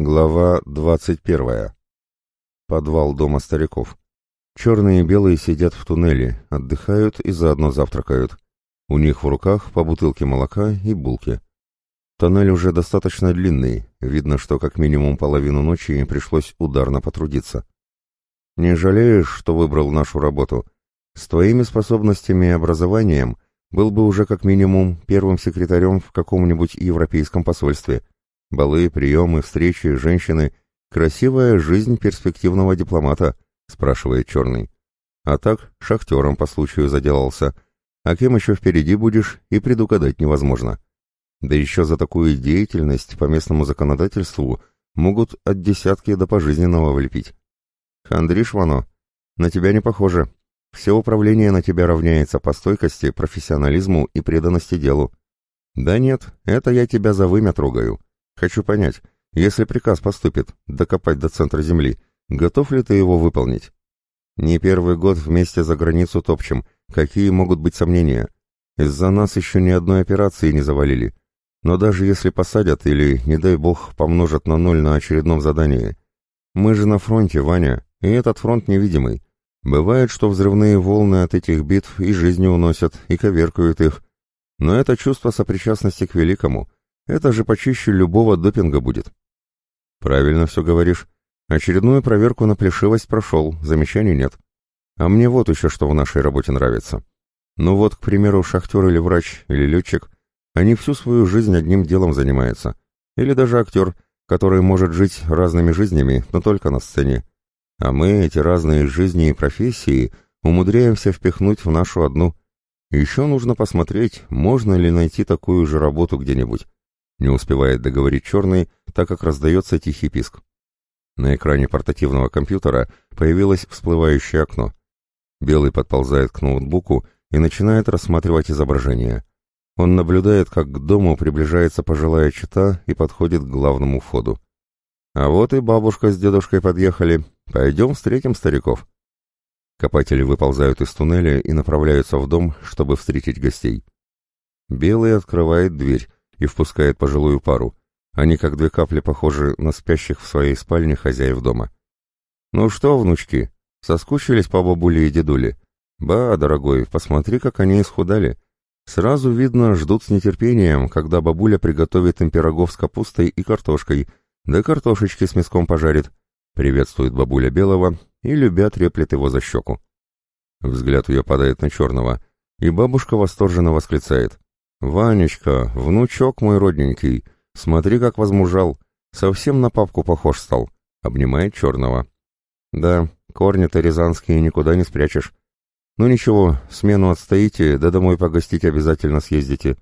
Глава двадцать первая. Подвал дома стариков. Черные и белые сидят в туннеле, отдыхают и заодно завтракают. У них в руках по бутылке молока и булки. Тоннель уже достаточно длинный, видно, что как минимум половину ночи пришлось ударно потрудиться. Не жалеешь, что выбрал нашу работу? С твоими способностями и образованием был бы уже как минимум первым секретарем в каком-нибудь европейском посольстве — Балы, приемы, встречи, женщины. Красивая жизнь перспективного дипломата, спрашивает Черный. А так, шахтером по случаю заделался. А кем еще впереди будешь, и предугадать невозможно. Да еще за такую деятельность по местному законодательству могут от десятки до пожизненного влепить. Хандриш, Вано, на тебя не похоже. Все управление на тебя равняется по стойкости, профессионализму и преданности делу. Да нет, это я тебя за вымя трогаю. Хочу понять, если приказ поступит докопать до центра Земли, готов ли ты его выполнить? Не первый год вместе за границу топчем. Какие могут быть сомнения? Из-за нас еще ни одной операции не завалили. Но даже если посадят или, не дай бог, помножат на ноль на очередном задании. Мы же на фронте, Ваня, и этот фронт невидимый. Бывает, что взрывные волны от этих битв и жизни уносят, и коверкают их. Но это чувство сопричастности к великому — это же почище любого допинга будет. Правильно все говоришь. Очередную проверку на плешивость прошел, замечаний нет. А мне вот еще что в нашей работе нравится. Ну вот, к примеру, шахтер или врач, или летчик, они всю свою жизнь одним делом занимаются. Или даже актер, который может жить разными жизнями, но только на сцене. А мы эти разные жизни и профессии умудряемся впихнуть в нашу одну. Еще нужно посмотреть, можно ли найти такую же работу где-нибудь. Не успевает договорить черный, так как раздается тихий писк. На экране портативного компьютера появилось всплывающее окно. Белый подползает к ноутбуку и начинает рассматривать изображение. Он наблюдает, как к дому приближается пожилая чита и подходит к главному входу. «А вот и бабушка с дедушкой подъехали. Пойдем встретим стариков». Копатели выползают из туннеля и направляются в дом, чтобы встретить гостей. Белый открывает дверь, и впускает пожилую пару. Они как две капли похожи на спящих в своей спальне хозяев дома. «Ну что, внучки, соскучились по бабуле и дедуле? Ба, дорогой, посмотри, как они исхудали. Сразу видно, ждут с нетерпением, когда бабуля приготовит им пирогов с капустой и картошкой, да картошечки с мяском пожарит», — приветствует бабуля Белого и, любя, треплет его за щеку. Взгляд ее падает на черного, и бабушка восторженно восклицает. «Ванечка, внучок мой родненький, смотри, как возмужал, совсем на папку похож стал», — обнимает черного. «Да, корни-то рязанские никуда не спрячешь. Ну ничего, смену отстоите, да домой погостить обязательно съездите.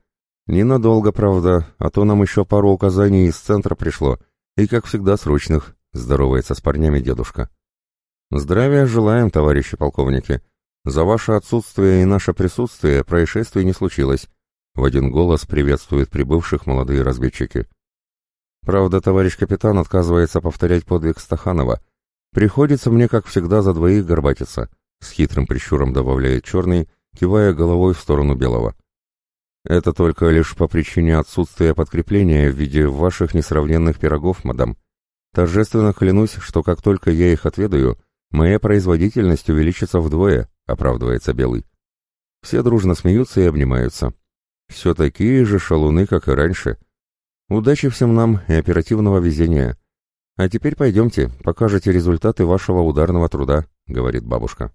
Ненадолго, правда, а то нам еще пару указаний из центра пришло, и, как всегда, срочных», — здоровается с парнями дедушка. «Здравия желаем, товарищи полковники. За ваше отсутствие и наше присутствие происшествий не случилось». В один голос приветствуют прибывших молодые разведчики. Правда, товарищ капитан отказывается повторять подвиг Стаханова. Приходится мне, как всегда, за двоих горбатиться. С хитрым прищуром добавляет черный, кивая головой в сторону белого. Это только лишь по причине отсутствия подкрепления в виде ваших несравненных пирогов, мадам. Торжественно клянусь, что как только я их отведаю, моя производительность увеличится вдвое, оправдывается Белый. Все дружно смеются и обнимаются. Все такие же шалуны, как и раньше. Удачи всем нам и оперативного везения. А теперь пойдемте, покажете результаты вашего ударного труда, говорит бабушка.